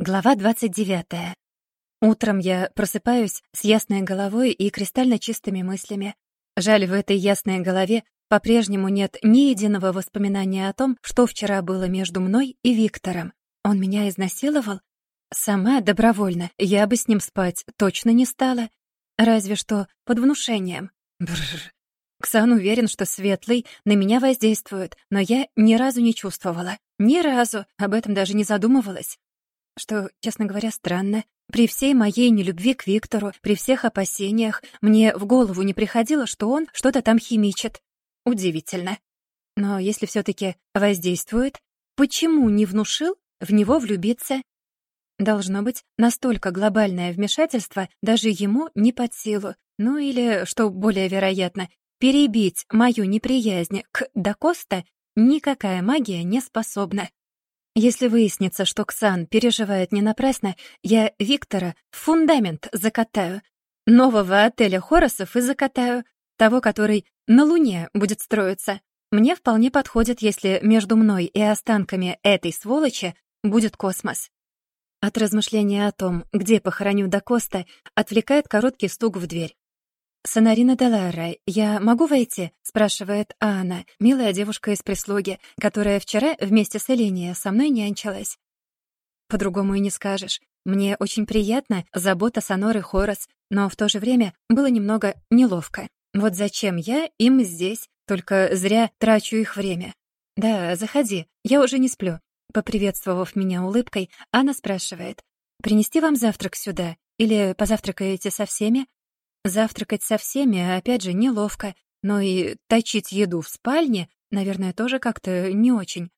Глава 29. Утром я просыпаюсь с ясной головой и кристально чистыми мыслями. Жаль, в этой ясной голове по-прежнему нет ни единого воспоминания о том, что вчера было между мной и Виктором. Он меня изнасиловал? Сама добровольно. Я бы с ним спать точно не стала. Разве что под внушением. Бррр. Ксан уверен, что Светлый на меня воздействует, но я ни разу не чувствовала. Ни разу. Об этом даже не задумывалась что, честно говоря, странно. При всей моей нелюбви к Виктору, при всех опасениях, мне в голову не приходило, что он что-то там химичит. Удивительно. Но если все таки воздействует, почему не внушил в него влюбиться? Должно быть, настолько глобальное вмешательство даже ему не под силу. Ну или, что более вероятно, перебить мою неприязнь к Дакоста никакая магия не способна. Если выяснится, что Ксан переживает не напрасно, я Виктора в фундамент закатаю. Нового отеля Хоросов и закатаю. Того, который на Луне будет строиться. Мне вполне подходит, если между мной и останками этой сволочи будет космос. От размышления о том, где похороню Дакоста, отвлекает короткий стук в дверь. «Сонарина Делара, я могу войти?» — спрашивает Анна, милая девушка из прислуги, которая вчера вместе с Эленией со мной нянчилась. По-другому и не скажешь. Мне очень приятно забота Соноры Хорос, но в то же время было немного неловко. Вот зачем я им здесь, только зря трачу их время. «Да, заходи, я уже не сплю». Поприветствовав меня улыбкой, Анна спрашивает, «Принести вам завтрак сюда? Или позавтракаете со всеми?» Завтракать со всеми, опять же, неловко, но и точить еду в спальне, наверное, тоже как-то не очень.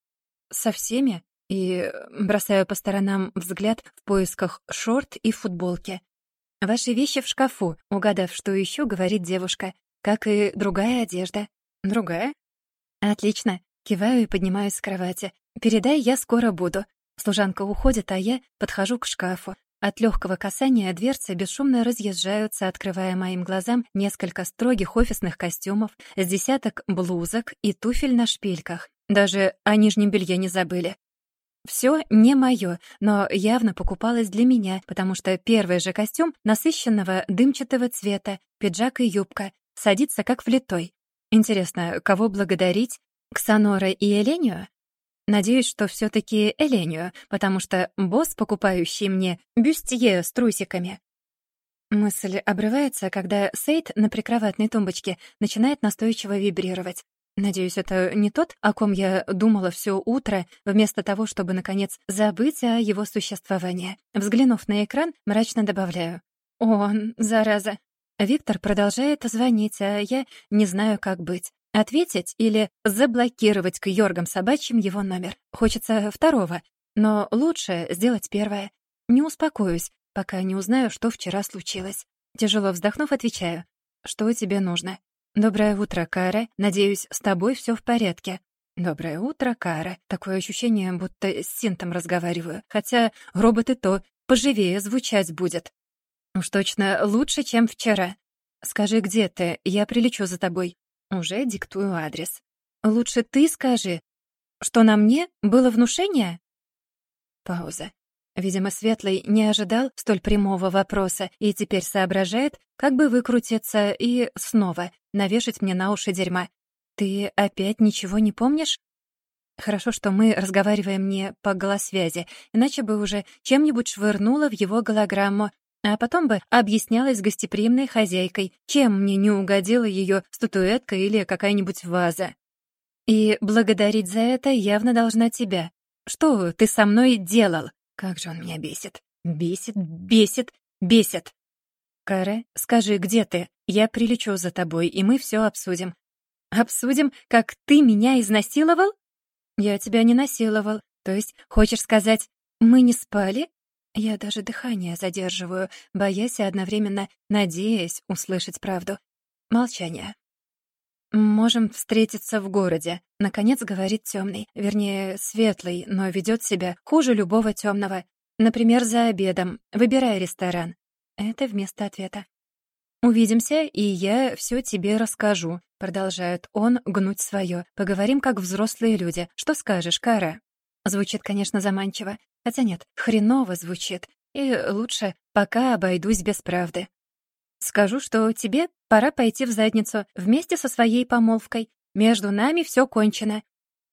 Со всеми? И бросаю по сторонам взгляд в поисках шорт и футболки. «Ваши вещи в шкафу», угадав, что ищу, говорит девушка, как и другая одежда. «Другая?» «Отлично». Киваю и поднимаюсь с кровати. «Передай, я скоро буду». Служанка уходит, а я подхожу к шкафу. От легкого касания дверцы бесшумно разъезжаются, открывая моим глазам несколько строгих офисных костюмов, с десяток блузок и туфель на шпильках. Даже о нижнем белье не забыли. Все не мое, но явно покупалось для меня, потому что первый же костюм насыщенного дымчатого цвета, пиджак и юбка, садится как влитой. Интересно, кого благодарить? Ксанора и Элению? Надеюсь, что все таки Элению, потому что босс, покупающий мне бюстье с трусиками. Мысль обрывается, когда Сейд на прикроватной тумбочке начинает настойчиво вибрировать. Надеюсь, это не тот, о ком я думала все утро, вместо того, чтобы, наконец, забыть о его существовании. Взглянув на экран, мрачно добавляю. «Он, зараза!» Виктор продолжает звонить, а я не знаю, как быть. Ответить или заблокировать к Йоргам собачьим его номер. Хочется второго, но лучше сделать первое. Не успокоюсь, пока не узнаю, что вчера случилось. Тяжело вздохнув, отвечаю. «Что тебе нужно?» «Доброе утро, Кара. Надеюсь, с тобой все в порядке». «Доброе утро, Кара». Такое ощущение, будто с Синтом разговариваю. Хотя робот и то поживее звучать будет. Уж точно лучше, чем вчера. Скажи, где ты? Я прилечу за тобой. Уже диктую адрес. Лучше ты скажи, что на мне было внушение? Пауза. Видимо, Светлый не ожидал столь прямого вопроса и теперь соображает, как бы выкрутиться и снова навешать мне на уши дерьма. Ты опять ничего не помнишь? Хорошо, что мы разговариваем не по голосвязи, иначе бы уже чем-нибудь швырнула в его голограмму, а потом бы объяснялась гостеприимной хозяйкой, чем мне не угодила ее статуэтка или какая-нибудь ваза. И благодарить за это явно должна тебя. Что ты со мной делал? Как же он меня бесит. Бесит, бесит, бесит. Каре, скажи, где ты? Я прилечу за тобой, и мы все обсудим. Обсудим, как ты меня изнасиловал? Я тебя не насиловал. То есть, хочешь сказать, мы не спали? Я даже дыхание задерживаю, боясь и одновременно надеясь услышать правду. Молчание. «Можем встретиться в городе», — наконец говорит темный, вернее, светлый, но ведет себя хуже любого темного. Например, за обедом. Выбирай ресторан. Это вместо ответа. «Увидимся, и я все тебе расскажу», — продолжает он гнуть свое. «Поговорим как взрослые люди. Что скажешь, Кара?» Звучит, конечно, заманчиво. Хотя нет, хреново звучит. И лучше пока обойдусь без правды. Скажу, что тебе пора пойти в задницу вместе со своей помолвкой. Между нами все кончено.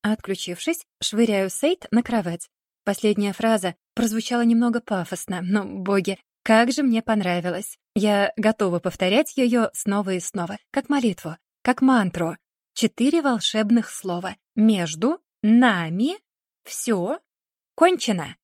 Отключившись, швыряю Сейт на кровать. Последняя фраза прозвучала немного пафосно, но, боги, как же мне понравилось. Я готова повторять ее снова и снова, как молитву, как мантру. Четыре волшебных слова. Между нами все кончено.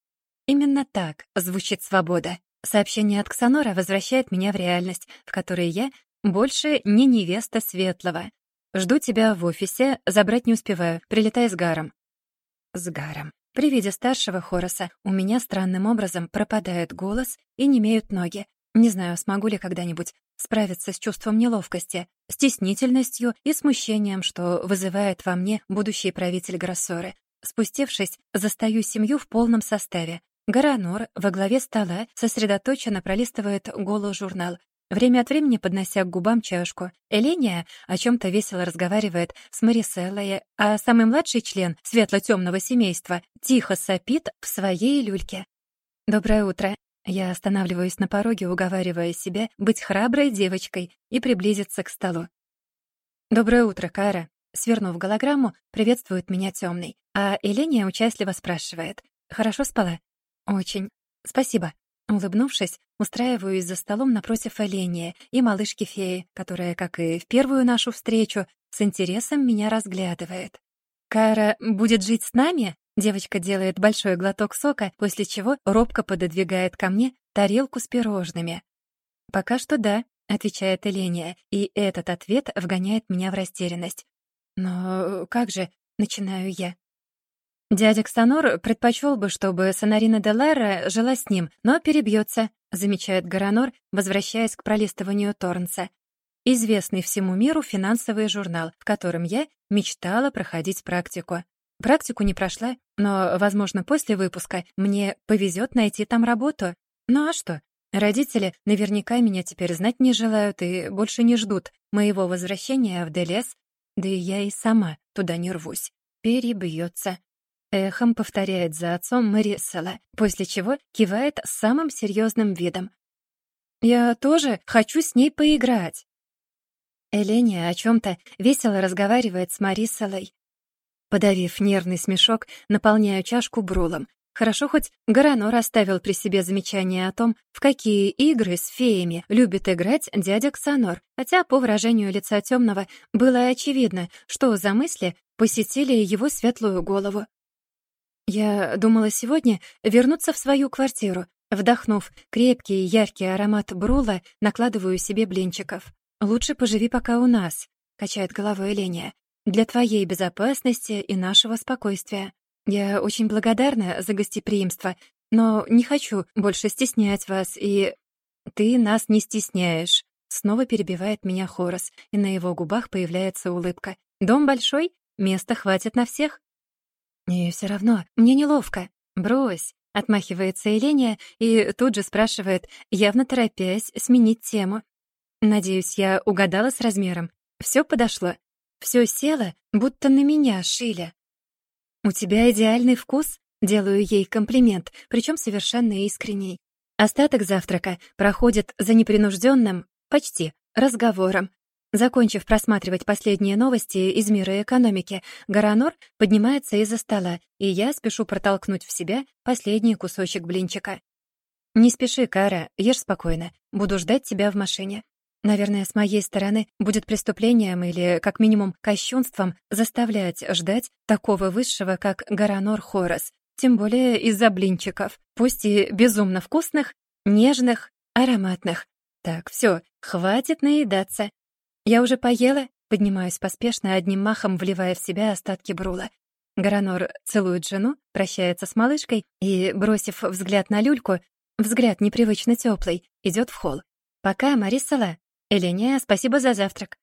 Именно так звучит свобода. Сообщение от Ксанора возвращает меня в реальность, в которой я больше не невеста Светлого. Жду тебя в офисе, забрать не успеваю, прилетай с Гаром. С Гаром. При виде старшего Хороса у меня странным образом пропадает голос и немеют ноги. Не знаю, смогу ли когда-нибудь справиться с чувством неловкости, стеснительностью и смущением, что вызывает во мне будущий правитель Гроссоры. Спустившись, застаю семью в полном составе. Гаранор во главе стола сосредоточенно пролистывает голый журнал, время от времени поднося к губам чашку. Эления о чем то весело разговаривает с Мариселлой, а самый младший член светло-темного семейства тихо сопит в своей люльке. «Доброе утро». Я останавливаюсь на пороге, уговаривая себя быть храброй девочкой и приблизиться к столу. «Доброе утро, Кара». Свернув голограмму, приветствует меня темный, а Эления участливо спрашивает. «Хорошо спала?» «Очень. Спасибо». Улыбнувшись, устраиваюсь за столом напротив Эления и малышки-феи, которая, как и в первую нашу встречу, с интересом меня разглядывает. «Кара будет жить с нами?» Девочка делает большой глоток сока, после чего робко пододвигает ко мне тарелку с пирожными. «Пока что да», — отвечает Эления, и этот ответ вгоняет меня в растерянность. «Но как же?» — начинаю я. Дядя Кстанор предпочел бы, чтобы Сонарина де Лара жила с ним, но перебьется, замечает Гаранор, возвращаясь к пролистыванию Торнса. Известный всему миру финансовый журнал, в котором я мечтала проходить практику. Практику не прошла, но, возможно, после выпуска мне повезет найти там работу. Ну а что? Родители наверняка меня теперь знать не желают и больше не ждут моего возвращения в Делес, да и я и сама туда не рвусь. Перебьется. Эхом повторяет за отцом Марисела, после чего кивает самым серьезным видом. «Я тоже хочу с ней поиграть». Эления о чем-то весело разговаривает с Мариселой. Подавив нервный смешок, наполняю чашку брулом. Хорошо хоть Гаранор оставил при себе замечание о том, в какие игры с феями любит играть дядя Ксанор, хотя по выражению лица темного было очевидно, что за мысли посетили его светлую голову. Я думала сегодня вернуться в свою квартиру. Вдохнув крепкий яркий аромат брула, накладываю себе блинчиков. «Лучше поживи пока у нас», — качает головой Эления. «Для твоей безопасности и нашего спокойствия. Я очень благодарна за гостеприимство, но не хочу больше стеснять вас, и...» «Ты нас не стесняешь», — снова перебивает меня Хорос, и на его губах появляется улыбка. «Дом большой, места хватит на всех». «И все равно, мне неловко. Брось», — отмахивается Еления и тут же спрашивает, явно торопясь сменить тему. «Надеюсь, я угадала с размером. Все подошло. Все село, будто на меня шили». «У тебя идеальный вкус?» — делаю ей комплимент, причем совершенно искренний. Остаток завтрака проходит за непринужденным, почти, разговором, Закончив просматривать последние новости из мира экономики, Гаранор поднимается из-за стола, и я спешу протолкнуть в себя последний кусочек блинчика. «Не спеши, Кара, ешь спокойно. Буду ждать тебя в машине». Наверное, с моей стороны будет преступлением или, как минимум, кощунством заставлять ждать такого высшего, как Гаранор Хорос, тем более из-за блинчиков, пусть и безумно вкусных, нежных, ароматных. Так, все, хватит наедаться. «Я уже поела?» Поднимаюсь поспешно, одним махом вливая в себя остатки брула. Гаранор целует жену, прощается с малышкой и, бросив взгляд на люльку, взгляд непривычно теплый, идет в холл. «Пока, Марисала. Эленя, спасибо за завтрак».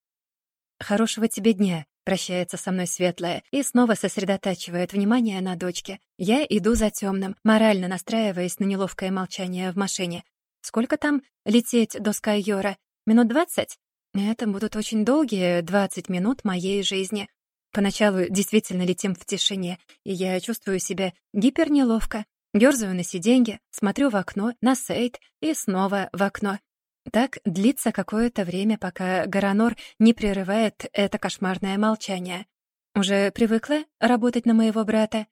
«Хорошего тебе дня», — прощается со мной светлая и снова сосредотачивает внимание на дочке. Я иду за темным, морально настраиваясь на неловкое молчание в машине. Сколько там лететь до Скайора? Минут двадцать? Это будут очень долгие 20 минут моей жизни. Поначалу действительно летим в тишине, и я чувствую себя гипернеловко. Ёрзаю на сиденье, смотрю в окно, на сейт и снова в окно. Так длится какое-то время, пока Гаранор не прерывает это кошмарное молчание. Уже привыкла работать на моего брата?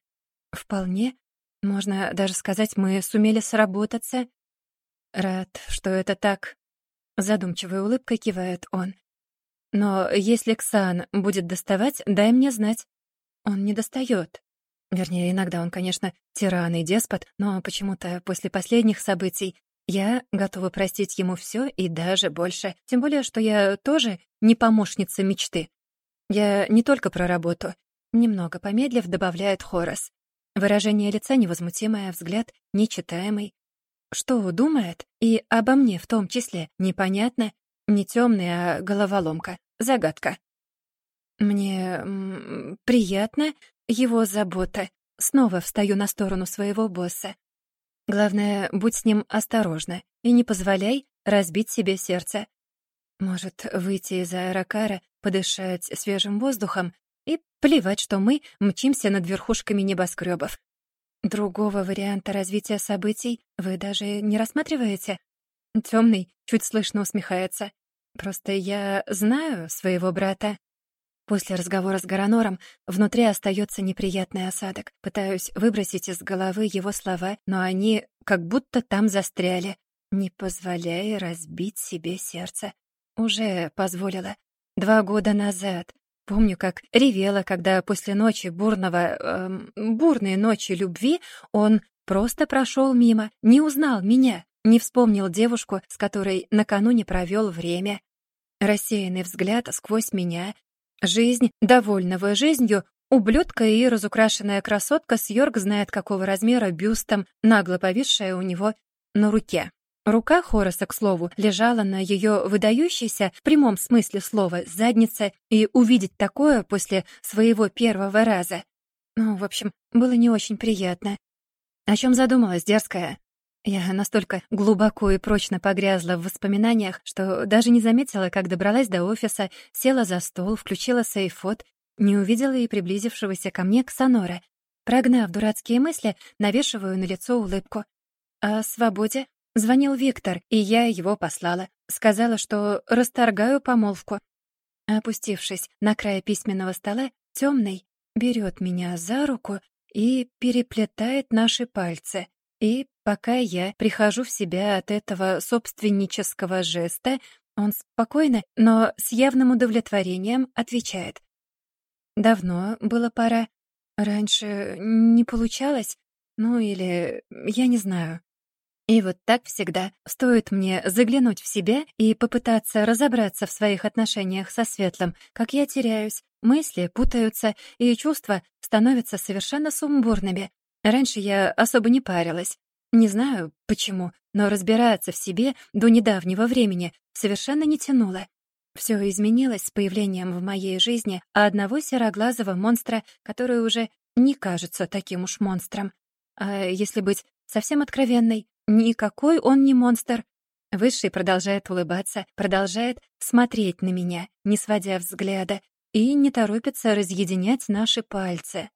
Вполне. Можно даже сказать, мы сумели сработаться. Рад, что это так. Задумчивой улыбкой кивает он. Но если Ксан будет доставать, дай мне знать. Он не достает. Вернее, иногда он, конечно, тиран и деспот, но почему-то после последних событий я готова простить ему все и даже больше. Тем более, что я тоже не помощница мечты. Я не только про работу. Немного помедлив, добавляет Хорас. Выражение лица невозмутимое, взгляд нечитаемый. Что думает, и обо мне в том числе, непонятно, не темный, а головоломка, загадка. Мне приятно его забота. Снова встаю на сторону своего босса. Главное, будь с ним осторожна и не позволяй разбить себе сердце. Может, выйти из аэрокара, подышать свежим воздухом и плевать, что мы мчимся над верхушками небоскребов. Другого варианта развития событий вы даже не рассматриваете? Темный чуть слышно усмехается. Просто я знаю своего брата. После разговора с Гаранором внутри остается неприятный осадок. Пытаюсь выбросить из головы его слова, но они как будто там застряли. Не позволяя разбить себе сердце. Уже позволила. Два года назад. Помню, как ревела, когда после ночи бурного... Эм, бурной ночи любви он просто прошел мимо, не узнал меня, не вспомнил девушку, с которой накануне провел время. Рассеянный взгляд сквозь меня, Жизнь, довольного жизнью, ублюдка и разукрашенная красотка с Йорк знает какого размера бюстом, нагло повисшая у него на руке. Рука Хораса, к слову, лежала на ее выдающейся, в прямом смысле слова, заднице, и увидеть такое после своего первого раза. Ну, в общем, было не очень приятно. О чем задумалась, дерзкая? Я настолько глубоко и прочно погрязла в воспоминаниях, что даже не заметила, как добралась до офиса, села за стол, включила сейфот, не увидела и приблизившегося ко мне Ксанора. Прогнав дурацкие мысли, навешиваю на лицо улыбку. О свободе звонил Виктор, и я его послала. Сказала, что расторгаю помолвку. Опустившись на край письменного стола, темный берет меня за руку и переплетает наши пальцы. И пока я прихожу в себя от этого собственнического жеста, он спокойно, но с явным удовлетворением отвечает. «Давно было пора. Раньше не получалось. Ну или я не знаю». И вот так всегда. Стоит мне заглянуть в себя и попытаться разобраться в своих отношениях со Светлым, как я теряюсь, мысли путаются, и чувства становятся совершенно сумбурными. Раньше я особо не парилась. Не знаю, почему, но разбираться в себе до недавнего времени совершенно не тянуло. Все изменилось с появлением в моей жизни одного сероглазого монстра, который уже не кажется таким уж монстром. А если быть совсем откровенной, никакой он не монстр. Высший продолжает улыбаться, продолжает смотреть на меня, не сводя взгляда, и не торопится разъединять наши пальцы.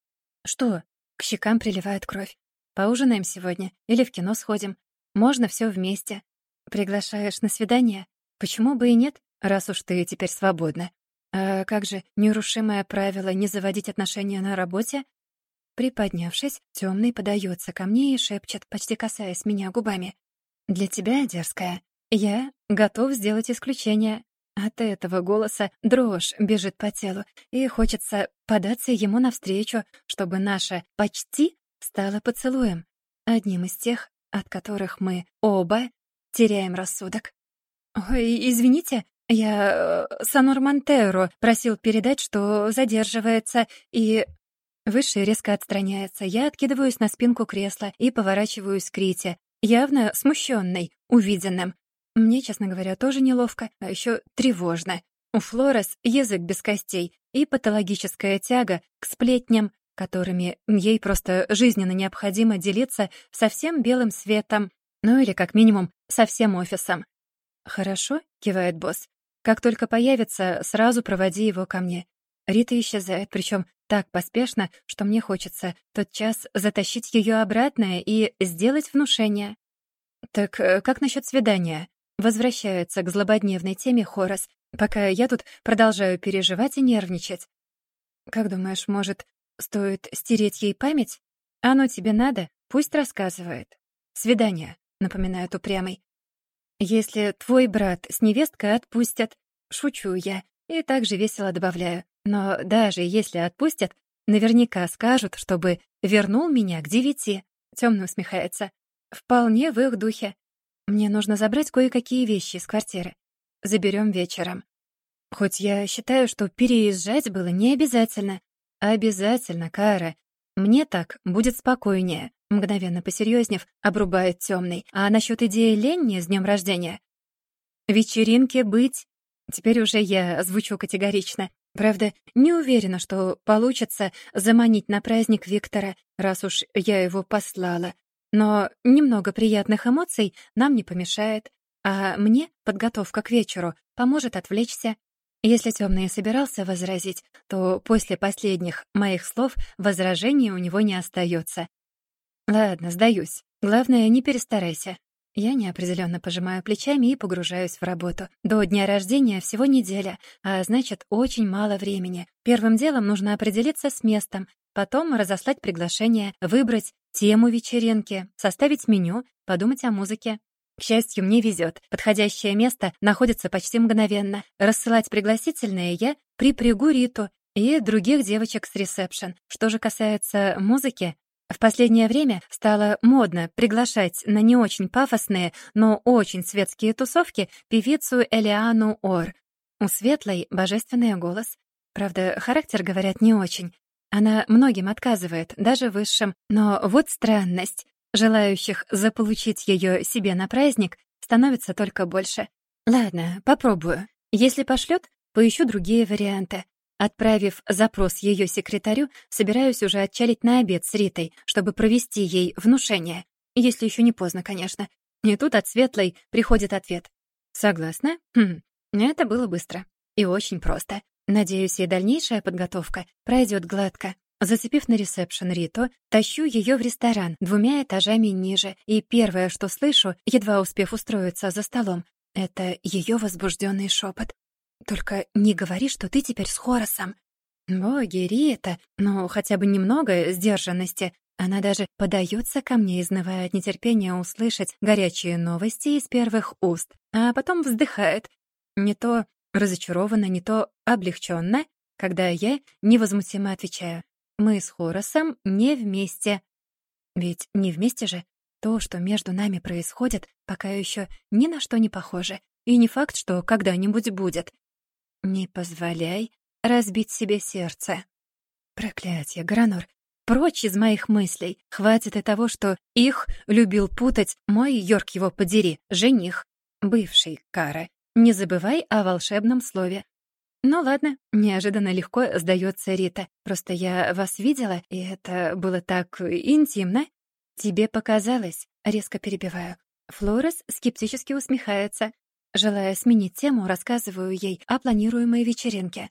Что, к щекам приливает кровь. Поужинаем сегодня или в кино сходим. Можно все вместе. Приглашаешь на свидание? Почему бы и нет, раз уж ты теперь свободна? А как же нерушимое правило не заводить отношения на работе? Приподнявшись, темный подается ко мне и шепчет, почти касаясь меня губами. «Для тебя, дерзкая, я готов сделать исключение. От этого голоса дрожь бежит по телу, и хочется податься ему навстречу, чтобы наше «почти» стало поцелуем, одним из тех, от которых мы оба теряем рассудок. «Ой, извините, я... Э, Санор Монтеро просил передать, что задерживается, и...» Высший резко отстраняется. Я откидываюсь на спинку кресла и поворачиваюсь к Рите, явно смущенной, увиденным. Мне, честно говоря, тоже неловко, а еще тревожно. У Флорес язык без костей и патологическая тяга к сплетням, которыми ей просто жизненно необходимо делиться со всем белым светом, ну или, как минимум, со всем офисом. «Хорошо», — кивает босс. «Как только появится, сразу проводи его ко мне. Рита исчезает, причем так поспешно, что мне хочется тот час затащить ее обратно и сделать внушение. «Так э, как насчет свидания?» Возвращается к злободневной теме Хорас, пока я тут продолжаю переживать и нервничать. «Как думаешь, может, стоит стереть ей память? Оно тебе надо? Пусть рассказывает. Свидание», — напоминает упрямый. «Если твой брат с невесткой отпустят, шучу я, и также весело добавляю. Но даже если отпустят, наверняка скажут, чтобы вернул меня к девяти. Темно усмехается. Вполне в их духе. Мне нужно забрать кое-какие вещи из квартиры. Заберем вечером. Хоть я считаю, что переезжать было не обязательно. Обязательно, Кара. Мне так будет спокойнее. Мгновенно посерьезнев, обрубает темный. А насчет идеи Ленни с днем рождения? Вечеринке быть Теперь уже я звучу категорично. Правда, не уверена, что получится заманить на праздник Виктора, раз уж я его послала. Но немного приятных эмоций нам не помешает, а мне подготовка к вечеру поможет отвлечься. Если Тёмный собирался возразить, то после последних моих слов возражений у него не остается. Ладно, сдаюсь. Главное, не перестарайся. Я неопределенно пожимаю плечами и погружаюсь в работу. До дня рождения всего неделя, а значит, очень мало времени. Первым делом нужно определиться с местом, потом разослать приглашение, выбрать тему вечеринки, составить меню, подумать о музыке. К счастью, мне везет. Подходящее место находится почти мгновенно. Рассылать пригласительные я припрягу Риту и других девочек с ресепшн. Что же касается музыки, в последнее время стало модно приглашать на не очень пафосные, но очень светские тусовки певицу Элиану Ор. У светлой божественный голос. Правда, характер, говорят, не очень. Она многим отказывает, даже высшим. Но вот странность. Желающих заполучить ее себе на праздник становится только больше. Ладно, попробую. Если пошлет, поищу другие варианты. Отправив запрос ее секретарю, собираюсь уже отчалить на обед с Ритой, чтобы провести ей внушение. Если еще не поздно, конечно. И тут от Светлой приходит ответ. «Согласна? Хм, это было быстро. И очень просто. Надеюсь, и дальнейшая подготовка пройдет гладко. Зацепив на ресепшн Риту, тащу ее в ресторан двумя этажами ниже, и первое, что слышу, едва успев устроиться за столом, это ее возбужденный шепот. Только не говори, что ты теперь с Хоросом. Боги, Рита, ну, хотя бы немного сдержанности. Она даже подается ко мне, изнывая от нетерпения услышать горячие новости из первых уст, а потом вздыхает. Не то разочарованно, не то облегченно, когда я невозмутимо отвечаю. Мы с Хоросом не вместе. Ведь не вместе же. То, что между нами происходит, пока еще ни на что не похоже. И не факт, что когда-нибудь будет. Не позволяй разбить себе сердце. Проклятие, Гранор, прочь из моих мыслей. Хватит и того, что их любил путать мой, Йорк его подери, жених, бывший Кара. Не забывай о волшебном слове. Ну ладно, неожиданно легко сдается Рита. Просто я вас видела, и это было так интимно. Тебе показалось, резко перебиваю. Флорес скептически усмехается. Желая сменить тему, рассказываю ей о планируемой вечеринке.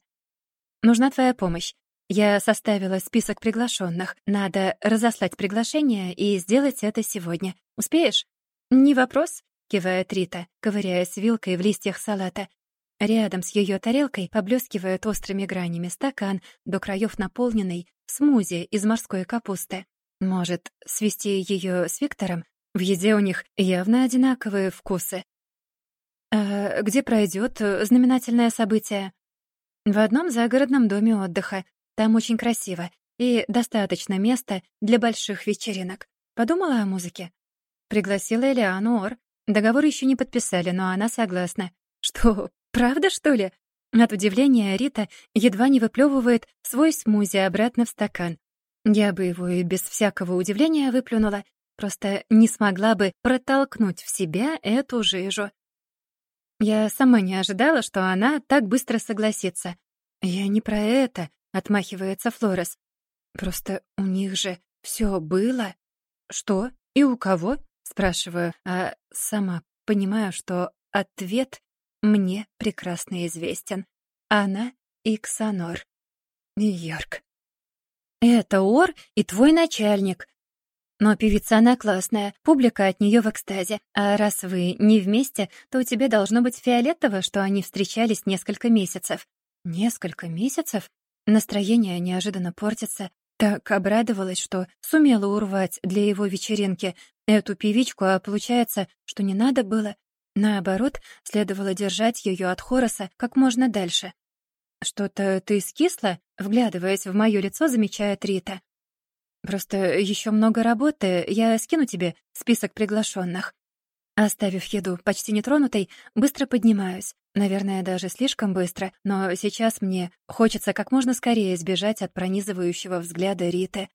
«Нужна твоя помощь. Я составила список приглашенных. Надо разослать приглашение и сделать это сегодня. Успеешь?» «Не вопрос», — кивает Рита, ковыряясь вилкой в листьях салата. Рядом с ее тарелкой поблескивает острыми гранями стакан, до краев наполненный смузи из морской капусты. Может, свести ее с Виктором? В еде у них явно одинаковые вкусы. «А где пройдет э, знаменательное событие?» «В одном загородном доме отдыха. Там очень красиво и достаточно места для больших вечеринок. Подумала о музыке?» Пригласила Элиану Ор. Договор еще не подписали, но она согласна. «Что, правда, что ли?» От удивления Рита едва не выплевывает свой смузи обратно в стакан. Я бы его и без всякого удивления выплюнула, просто не смогла бы протолкнуть в себя эту жижу. Я сама не ожидала, что она так быстро согласится. «Я не про это», — отмахивается Флорес. «Просто у них же все было». «Что? И у кого?» — спрашиваю, а сама понимаю, что ответ мне прекрасно известен. Она и Ксанор. Йорк. Это Ор и твой начальник. Но певица она классная, публика от нее в экстазе. А раз вы не вместе, то у тебя должно быть фиолетово, что они встречались несколько месяцев. Несколько месяцев? Настроение неожиданно портится. Так обрадовалась, что сумела урвать для его вечеринки эту певичку, а получается, что не надо было. Наоборот, следовало держать ее от Хороса как можно дальше. «Что-то ты скисла?» — вглядываясь в моё лицо, замечает Рита. «Просто ещё много работы, я скину тебе список приглашённых». Оставив еду почти нетронутой, быстро поднимаюсь. Наверное, даже слишком быстро, но сейчас мне хочется как можно скорее избежать от пронизывающего взгляда Риты.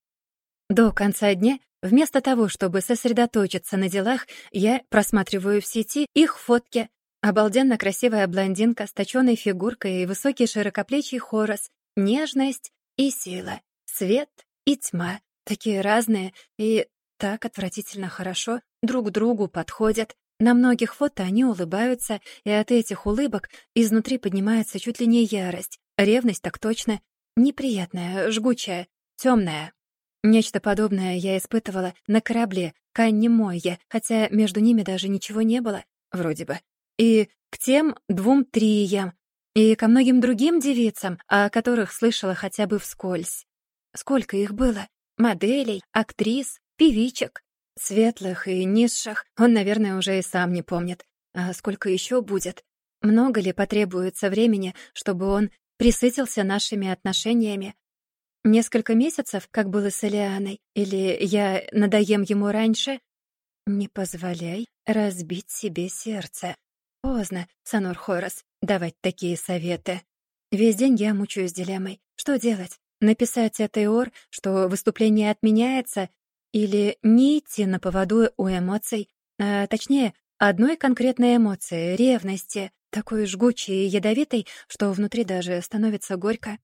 До конца дня, вместо того, чтобы сосредоточиться на делах, я просматриваю в сети их фотки. Обалденно красивая блондинка с точёной фигуркой и высокий широкоплечий хорос, нежность и сила, свет и тьма, такие разные и так отвратительно хорошо друг другу подходят. На многих фото они улыбаются, и от этих улыбок изнутри поднимается чуть ли не ярость. Ревность так точно. Неприятная, жгучая, тёмная. Нечто подобное я испытывала на корабле Канни Мойе, хотя между ними даже ничего не было, вроде бы. И к тем двум триям, и ко многим другим девицам, о которых слышала хотя бы вскользь. Сколько их было? Моделей, актрис, певичек. Светлых и низших он, наверное, уже и сам не помнит. А сколько еще будет? Много ли потребуется времени, чтобы он присытился нашими отношениями, Несколько месяцев, как было с Элианой, или я надоем ему раньше? Не позволяй разбить себе сердце. Поздно, Санор Хорос, давать такие советы. Весь день я мучаюсь дилеммой. Что делать? Написать этой ор, что выступление отменяется, или не идти на поводу у эмоций, а точнее, одной конкретной эмоции — ревности, такой жгучей и ядовитой, что внутри даже становится горько.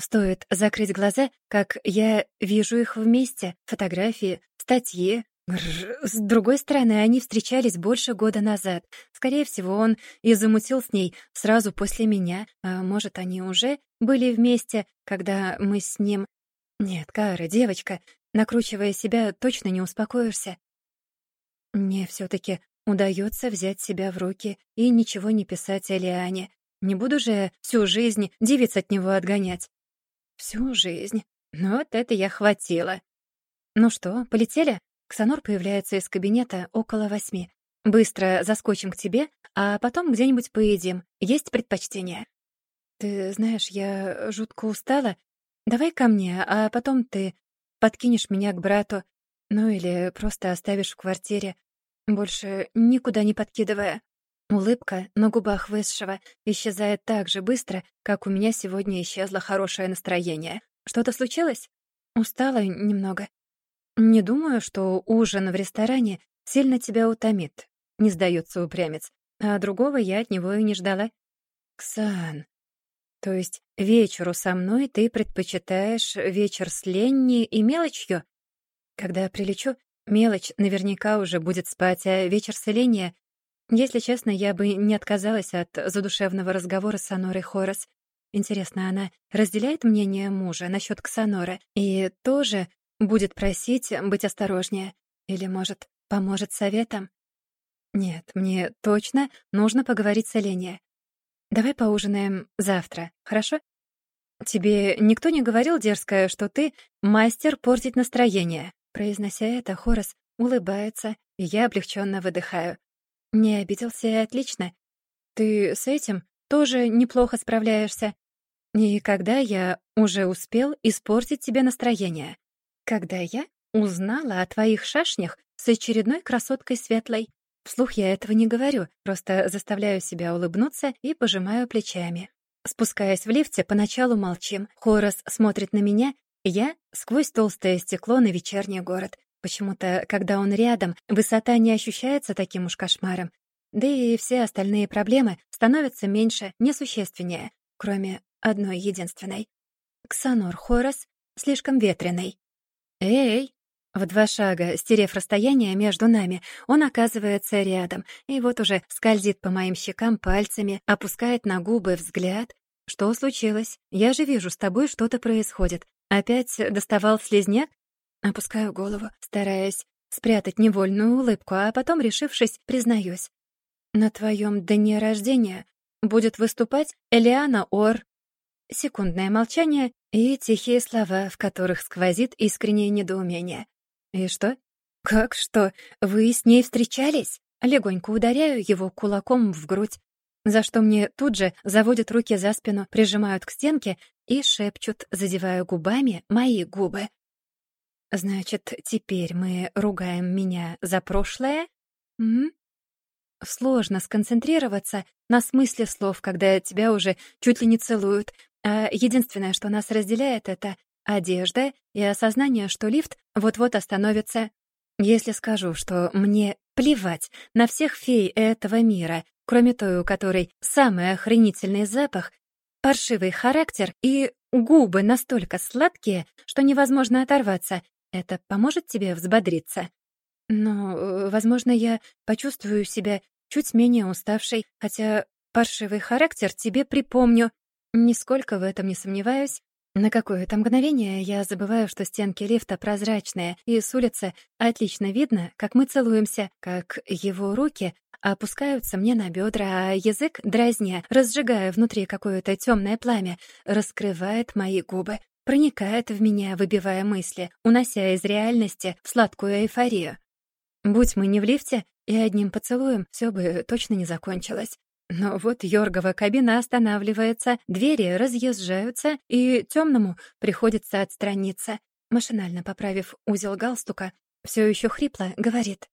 Стоит закрыть глаза, как я вижу их вместе. Фотографии, статьи. С другой стороны, они встречались больше года назад. Скорее всего, он и замутил с ней сразу после меня. А может, они уже были вместе, когда мы с ним... Нет, Кара, девочка, накручивая себя, точно не успокоишься. Мне все таки удается взять себя в руки и ничего не писать Элиане. Не буду же всю жизнь девиц от него отгонять. Всю жизнь. Ну вот это я хватила. Ну что, полетели? Ксанор появляется из кабинета около восьми. Быстро заскочим к тебе, а потом где-нибудь поедим. Есть предпочтение? Ты знаешь, я жутко устала. Давай ко мне, а потом ты подкинешь меня к брату. Ну или просто оставишь в квартире, больше никуда не подкидывая. Улыбка на губах высшего исчезает так же быстро, как у меня сегодня исчезло хорошее настроение. Что-то случилось? Устала немного. Не думаю, что ужин в ресторане сильно тебя утомит. Не сдается упрямец. А другого я от него и не ждала. Ксан. То есть вечеру со мной ты предпочитаешь вечер с Ленни и мелочью? Когда прилечу, мелочь наверняка уже будет спать, а вечер с Ленни если честно, я бы не отказалась от задушевного разговора с Сонорой Хорос. Интересно, она разделяет мнение мужа насчет Ксанора и тоже будет просить быть осторожнее? Или, может, поможет советом? Нет, мне точно нужно поговорить с Оленей. Давай поужинаем завтра, хорошо? Тебе никто не говорил, дерзкая, что ты мастер портить настроение? Произнося это, Хорос улыбается, и я облегченно выдыхаю. Не обиделся и отлично. Ты с этим тоже неплохо справляешься. И когда я уже успел испортить тебе настроение? Когда я узнала о твоих шашнях с очередной красоткой светлой. Вслух я этого не говорю, просто заставляю себя улыбнуться и пожимаю плечами. Спускаясь в лифте, поначалу молчим. Хорос смотрит на меня, я сквозь толстое стекло на вечерний город. Почему-то, когда он рядом, высота не ощущается таким уж кошмаром. Да и все остальные проблемы становятся меньше, несущественнее, кроме одной единственной. Ксанор Хорос слишком ветреный. «Эй!» В два шага, стерев расстояние между нами, он оказывается рядом, и вот уже скользит по моим щекам пальцами, опускает на губы взгляд. Что случилось? Я же вижу, с тобой что-то происходит. Опять доставал слезняк? Опускаю голову, стараясь спрятать невольную улыбку, а потом, решившись, признаюсь. На твоем дне рождения будет выступать Элиана Ор. Секундное молчание и тихие слова, в которых сквозит искреннее недоумение. И что? Как что? Вы с ней встречались? Легонько ударяю его кулаком в грудь, за что мне тут же заводят руки за спину, прижимают к стенке и шепчут, задевая губами мои губы. Значит, теперь мы ругаем меня за прошлое? М? Сложно сконцентрироваться на смысле слов, когда тебя уже чуть ли не целуют, а единственное, что нас разделяет, это одежда и осознание, что лифт вот-вот остановится. Если скажу, что мне плевать на всех фей этого мира, кроме той, у которой самый охренительный запах, паршивый характер и губы настолько сладкие, что невозможно оторваться, это поможет тебе взбодриться? Но, э, возможно, я почувствую себя чуть менее уставшей, хотя паршивый характер тебе припомню. Нисколько в этом не сомневаюсь. На какое-то мгновение я забываю, что стенки лифта прозрачные, и с улицы отлично видно, как мы целуемся, как его руки опускаются мне на бедра, а язык, дразня, разжигая внутри какое-то темное пламя, раскрывает мои губы, проникает в меня, выбивая мысли, унося из реальности в сладкую эйфорию. Будь мы не в лифте, и одним поцелуем все бы точно не закончилось. Но вот Йоргова кабина останавливается, двери разъезжаются, и темному приходится отстраниться. Машинально поправив узел галстука, все еще хрипло говорит.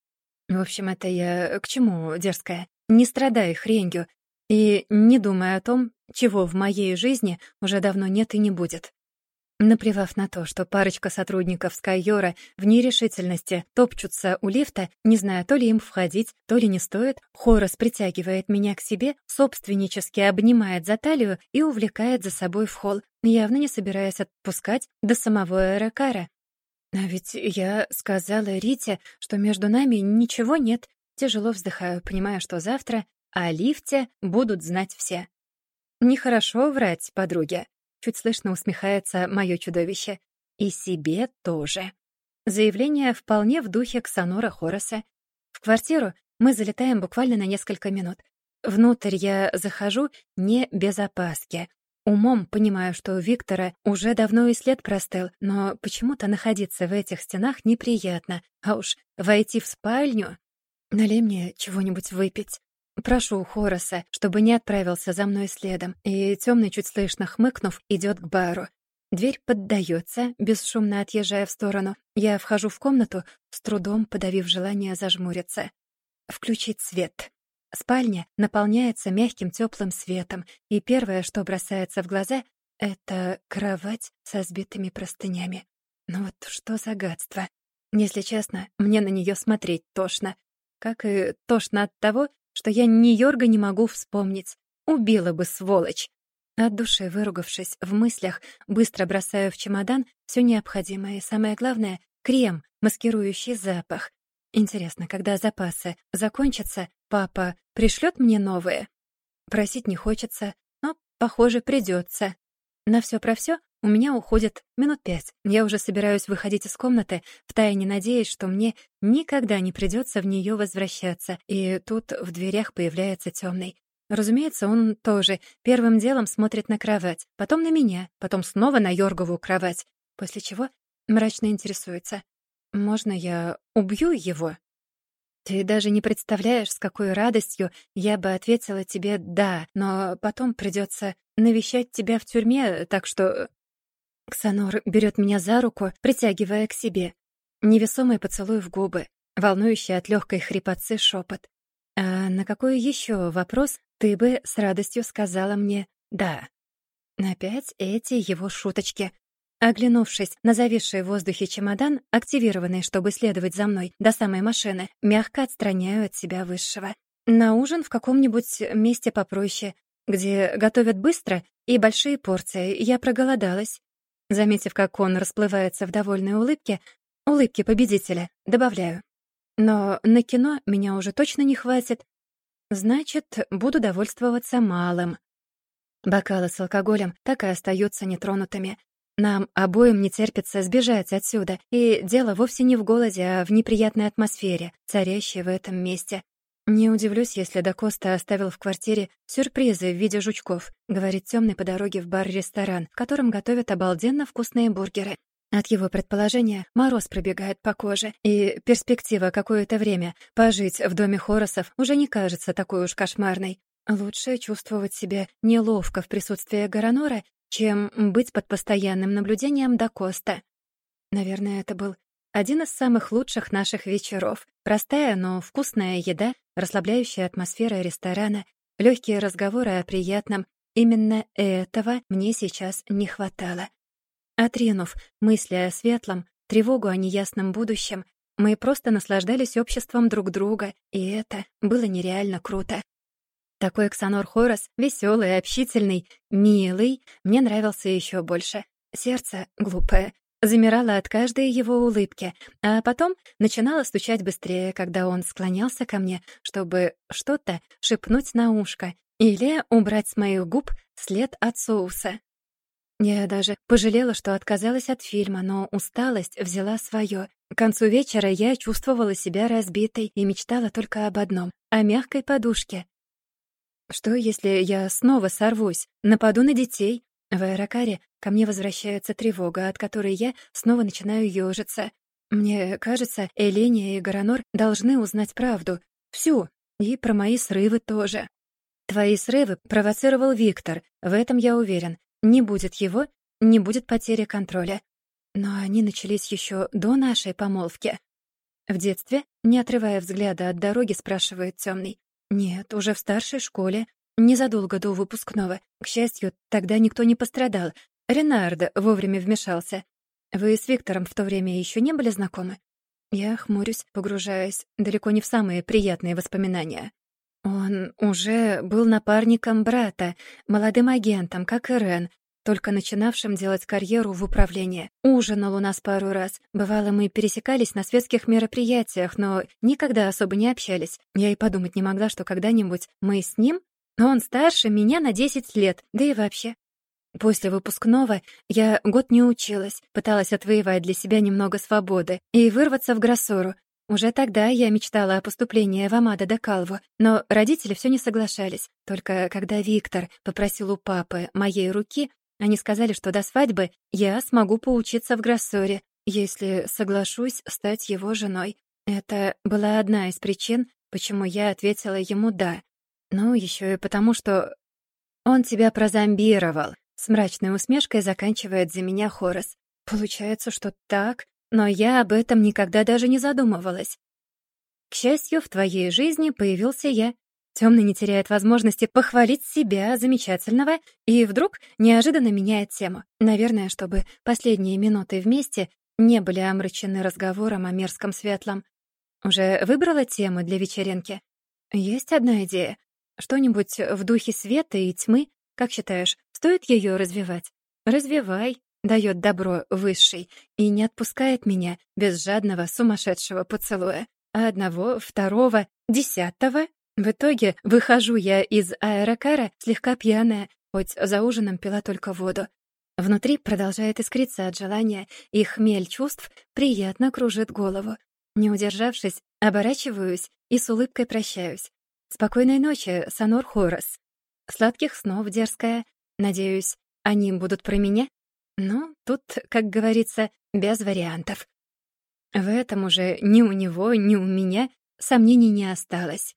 В общем, это я к чему, дерзкая? Не страдай хренью и не думай о том, чего в моей жизни уже давно нет и не будет. Наплевав на то, что парочка сотрудников Скайора в нерешительности топчутся у лифта, не зная, то ли им входить, то ли не стоит, Хорос притягивает меня к себе, собственнически обнимает за талию и увлекает за собой в холл, явно не собираясь отпускать до самого Эракара. А ведь я сказала Рите, что между нами ничего нет. Тяжело вздыхаю, понимая, что завтра о лифте будут знать все. Нехорошо врать подруге. Чуть слышно усмехается мое чудовище. И себе тоже. Заявление вполне в духе Ксанора Хороса. В квартиру мы залетаем буквально на несколько минут. Внутрь я захожу не без опаски. Умом понимаю, что у Виктора уже давно и след простыл, но почему-то находиться в этих стенах неприятно, а уж войти в спальню... Налей мне чего-нибудь выпить. Прошу Хороса, чтобы не отправился за мной следом, и темный, чуть слышно хмыкнув, идет к бару. Дверь поддается, бесшумно отъезжая в сторону. Я вхожу в комнату, с трудом подавив желание зажмуриться. Включить свет. Спальня наполняется мягким теплым светом, и первое, что бросается в глаза, — это кровать со сбитыми простынями. Ну вот что за гадство. Если честно, мне на нее смотреть тошно. Как и тошно от того, что я ни Йорга не могу вспомнить. Убила бы, сволочь. От души выругавшись в мыслях, быстро бросаю в чемодан все необходимое и, самое главное, крем, маскирующий запах. Интересно, когда запасы закончатся, папа пришлет мне новые? Просить не хочется, но, похоже, придется. На все про все у меня уходит минут пять. Я уже собираюсь выходить из комнаты, втайне надеясь, что мне никогда не придется в нее возвращаться. И тут в дверях появляется темный. Разумеется, он тоже первым делом смотрит на кровать, потом на меня, потом снова на Йоргову кровать, после чего мрачно интересуется. «Можно я убью его?» Ты даже не представляешь, с какой радостью я бы ответила тебе «да», но потом придется навещать тебя в тюрьме, так что Ксанор берет меня за руку, притягивая к себе. Невесомый поцелуй в губы, волнующий от легкой хрипотцы шепот. «А на какой еще вопрос ты бы с радостью сказала мне «да»?» Опять эти его шуточки. Оглянувшись на зависший в воздухе чемодан, активированный, чтобы следовать за мной до самой машины, мягко отстраняю от себя высшего. На ужин в каком-нибудь месте попроще, где готовят быстро и большие порции. Я проголодалась. Заметив, как он расплывается в довольной улыбке, улыбке победителя, добавляю. Но на кино меня уже точно не хватит. Значит, буду довольствоваться малым. Бокалы с алкоголем так и остаются нетронутыми. Нам обоим не терпится сбежать отсюда, и дело вовсе не в голоде, а в неприятной атмосфере, царящей в этом месте. «Не удивлюсь, если Дакоста оставил в квартире сюрпризы в виде жучков», говорит темный по дороге в бар-ресторан, в котором готовят обалденно вкусные бургеры. От его предположения мороз пробегает по коже, и перспектива какое-то время пожить в доме Хоросов уже не кажется такой уж кошмарной. Лучше чувствовать себя неловко в присутствии Гаранора, чем быть под постоянным наблюдением Дакоста. Наверное, это был один из самых лучших наших вечеров. Простая, но вкусная еда, расслабляющая атмосфера ресторана, легкие разговоры о приятном. Именно этого мне сейчас не хватало. Отринув мысли о светлом, тревогу о неясном будущем, мы просто наслаждались обществом друг друга, и это было нереально круто. Такой Ксанор Хорос, веселый, общительный, милый, мне нравился еще больше. Сердце глупое, замирало от каждой его улыбки, а потом начинало стучать быстрее, когда он склонялся ко мне, чтобы что-то шепнуть на ушко или убрать с моих губ след от соуса. Я даже пожалела, что отказалась от фильма, но усталость взяла свое. К концу вечера я чувствовала себя разбитой и мечтала только об одном — о мягкой подушке. Что, если я снова сорвусь, нападу на детей? В аэрокаре ко мне возвращается тревога, от которой я снова начинаю ёжиться. Мне кажется, Эления и Гаранор должны узнать правду. Всю. И про мои срывы тоже. Твои срывы провоцировал Виктор, в этом я уверен. Не будет его, не будет потери контроля. Но они начались еще до нашей помолвки. В детстве, не отрывая взгляда от дороги, спрашивает темный. Нет, уже в старшей школе, незадолго до выпускного. К счастью, тогда никто не пострадал. Ренардо вовремя вмешался. Вы с Виктором в то время еще не были знакомы? Я хмурюсь, погружаясь далеко не в самые приятные воспоминания. Он уже был напарником брата, молодым агентом, как и Рен, только начинавшим делать карьеру в управлении. Ужинал у нас пару раз. Бывало, мы пересекались на светских мероприятиях, но никогда особо не общались. Я и подумать не могла, что когда-нибудь мы с ним... Он старше меня на 10 лет, да и вообще. После выпускного я год не училась, пыталась отвоевать для себя немного свободы и вырваться в Гроссору, уже тогда я мечтала о поступлении в Амада де Калву, но родители все не соглашались. Только когда Виктор попросил у папы моей руки, они сказали, что до свадьбы я смогу поучиться в Гроссоре, если соглашусь стать его женой. Это была одна из причин, почему я ответила ему «да». Ну, еще и потому, что он тебя прозомбировал. С мрачной усмешкой заканчивает за меня Хорос. Получается, что так но я об этом никогда даже не задумывалась. К счастью, в твоей жизни появился я. Темный не теряет возможности похвалить себя замечательного и вдруг неожиданно меняет тему. Наверное, чтобы последние минуты вместе не были омрачены разговором о мерзком светлом. Уже выбрала тему для вечеринки? Есть одна идея. Что-нибудь в духе света и тьмы, как считаешь, стоит ее развивать? Развивай дает добро высший и не отпускает меня без жадного сумасшедшего поцелуя. А одного, второго, десятого. В итоге выхожу я из аэрокара слегка пьяная, хоть за ужином пила только воду. Внутри продолжает искриться от желания, и хмель чувств приятно кружит голову. Не удержавшись, оборачиваюсь и с улыбкой прощаюсь. Спокойной ночи, Санор Хорос. Сладких снов, дерзкая. Надеюсь, они будут про меня? Ну, тут, как говорится, без вариантов. В этом уже ни у него, ни у меня сомнений не осталось.